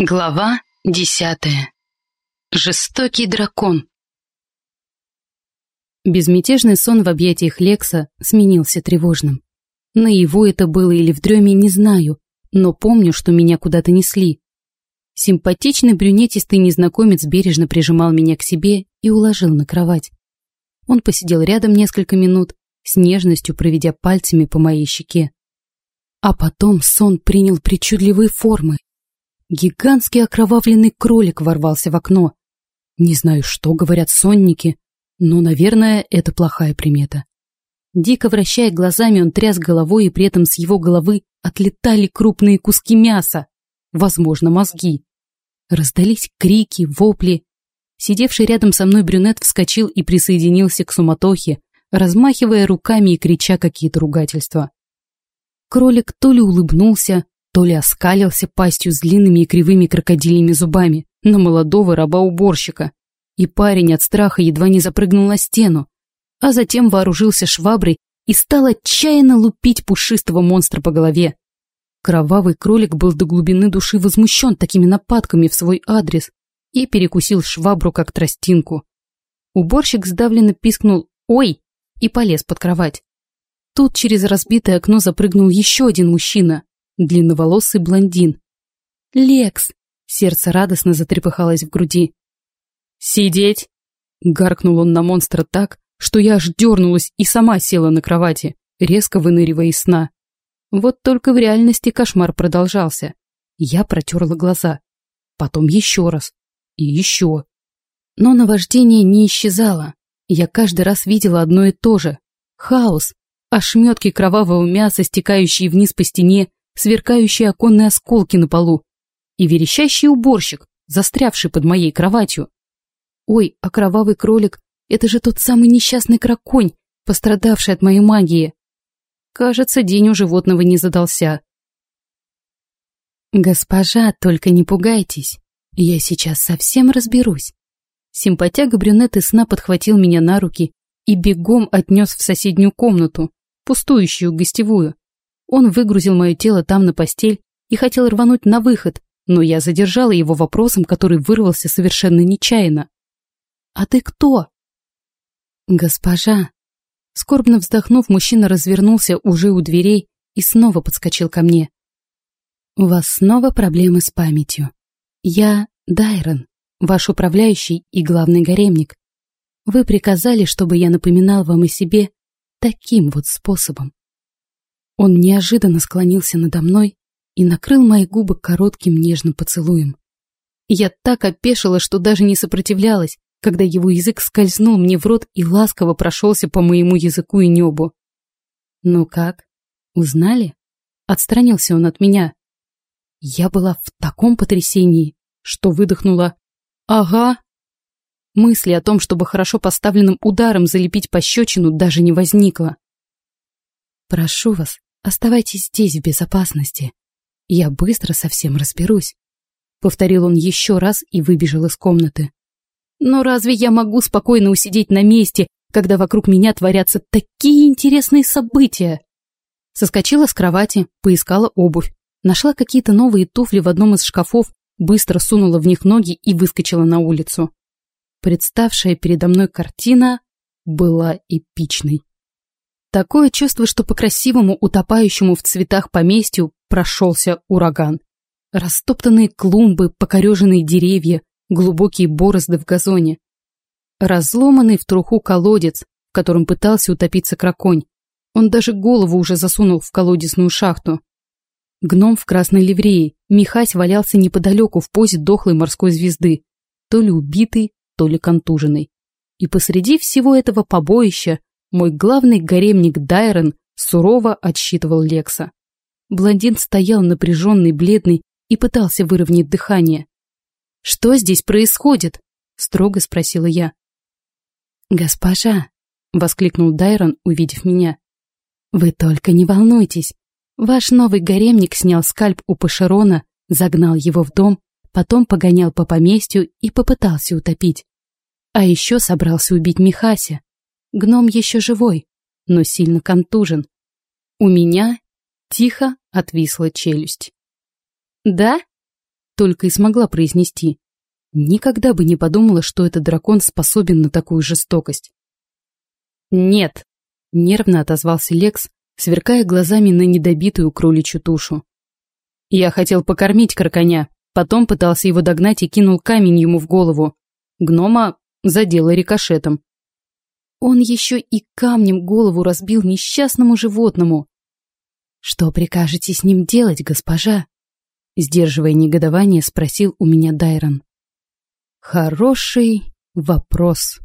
Глава десятая. Жестокий дракон. Безмятежный сон в объятиях Лекса сменился тревожным. Наяву это было или в дреме, не знаю, но помню, что меня куда-то несли. Симпатичный брюнетистый незнакомец бережно прижимал меня к себе и уложил на кровать. Он посидел рядом несколько минут, с нежностью проведя пальцами по моей щеке. А потом сон принял причудливые формы, Гигантский окровавленный кролик ворвался в окно. Не знаю, что говорят сонники, но, наверное, это плохая примета. Дико вращая глазами, он тряс головой, и при этом с его головы отлетали крупные куски мяса, возможно, мозги. Раздались крики, вопли. Сидевший рядом со мной брюнет вскочил и присоединился к суматохе, размахивая руками и крича какие-то ругательства. Кролик то ли улыбнулся, то ли оскалился пастью с длинными и кривыми крокодильями зубами на молодого раба-уборщика, и парень от страха едва не запрыгнул на стену, а затем вооружился шваброй и стал отчаянно лупить пушистого монстра по голове. Кровавый кролик был до глубины души возмущен такими нападками в свой адрес и перекусил швабру как тростинку. Уборщик сдавленно пискнул «Ой!» и полез под кровать. Тут через разбитое окно запрыгнул еще один мужчина, длинноволосый блондин. «Лекс!» — сердце радостно затрепыхалось в груди. «Сидеть!» — гаркнул он на монстра так, что я аж дернулась и сама села на кровати, резко выныривая из сна. Вот только в реальности кошмар продолжался. Я протерла глаза. Потом еще раз. И еще. Но наваждение не исчезало. Я каждый раз видела одно и то же. Хаос. Ошметки кровавого мяса, стекающие вниз по стене, сверкающие оконные осколки на полу и верещащий уборщик, застрявший под моей кроватью. Ой, а кровавый кролик — это же тот самый несчастный краконь, пострадавший от моей магии. Кажется, день у животного не задался. «Госпожа, только не пугайтесь, я сейчас совсем разберусь». Симпатяга брюнет из сна подхватил меня на руки и бегом отнес в соседнюю комнату, пустующую гостевую. Он выгрузил мое тело там на постель и хотел рвануть на выход, но я задержала его вопросом, который вырвался совершенно нечаянно. «А ты кто?» «Госпожа». Скорбно вздохнув, мужчина развернулся уже у дверей и снова подскочил ко мне. «У вас снова проблемы с памятью. Я Дайрон, ваш управляющий и главный гаремник. Вы приказали, чтобы я напоминал вам о себе таким вот способом. Он неожиданно склонился надо мной и накрыл мои губы коротким нежным поцелуем. Я так опешила, что даже не сопротивлялась, когда его язык скользнул мне в рот и ласково прошелся по моему языку и небу. «Ну как? Узнали?» Отстранился он от меня. Я была в таком потрясении, что выдохнула «Ага». Мысли о том, чтобы хорошо поставленным ударом залепить пощечину, даже не возникло. «Прошу вас, Оставайтесь здесь в безопасности. Я быстро совсем разберусь. Повторил он еще раз и выбежал из комнаты. Но разве я могу спокойно усидеть на месте, когда вокруг меня творятся такие интересные события? Соскочила с кровати, поискала обувь, нашла какие-то новые туфли в одном из шкафов, быстро сунула в них ноги и выскочила на улицу. Представшая передо мной картина была эпичной. Такое чувство, что по красивому, утопающему в цветах поместью прошелся ураган. Растоптанные клумбы, покореженные деревья, глубокие борозды в газоне. Разломанный в труху колодец, в котором пытался утопиться краконь. Он даже голову уже засунул в колодезную шахту. Гном в красной ливреи, Михась валялся неподалеку в позе дохлой морской звезды, то ли убитый, то ли контуженный. И посреди всего этого побоища мой главный гаремник Дайрон сурово отсчитывал Лекса. Блондин стоял напряженный, бледный и пытался выровнять дыхание. «Что здесь происходит?» — строго спросила я. «Госпожа!» — воскликнул Дайрон, увидев меня. «Вы только не волнуйтесь. Ваш новый гаремник снял скальп у Пашерона, загнал его в дом, потом погонял по поместью и попытался утопить. А еще собрался убить Михася. Гном еще живой, но сильно контужен. У меня тихо отвисла челюсть. «Да?» только и смогла произнести. Никогда бы не подумала, что этот дракон способен на такую жестокость. «Нет», — нервно отозвался Лекс, сверкая глазами на недобитую кроличью тушу. «Я хотел покормить карконя, потом пытался его догнать и кинул камень ему в голову. Гнома задело рикошетом. Он еще и камнем голову разбил несчастному животному. «Что прикажете с ним делать, госпожа?» Сдерживая негодование, спросил у меня Дайрон. «Хороший вопрос».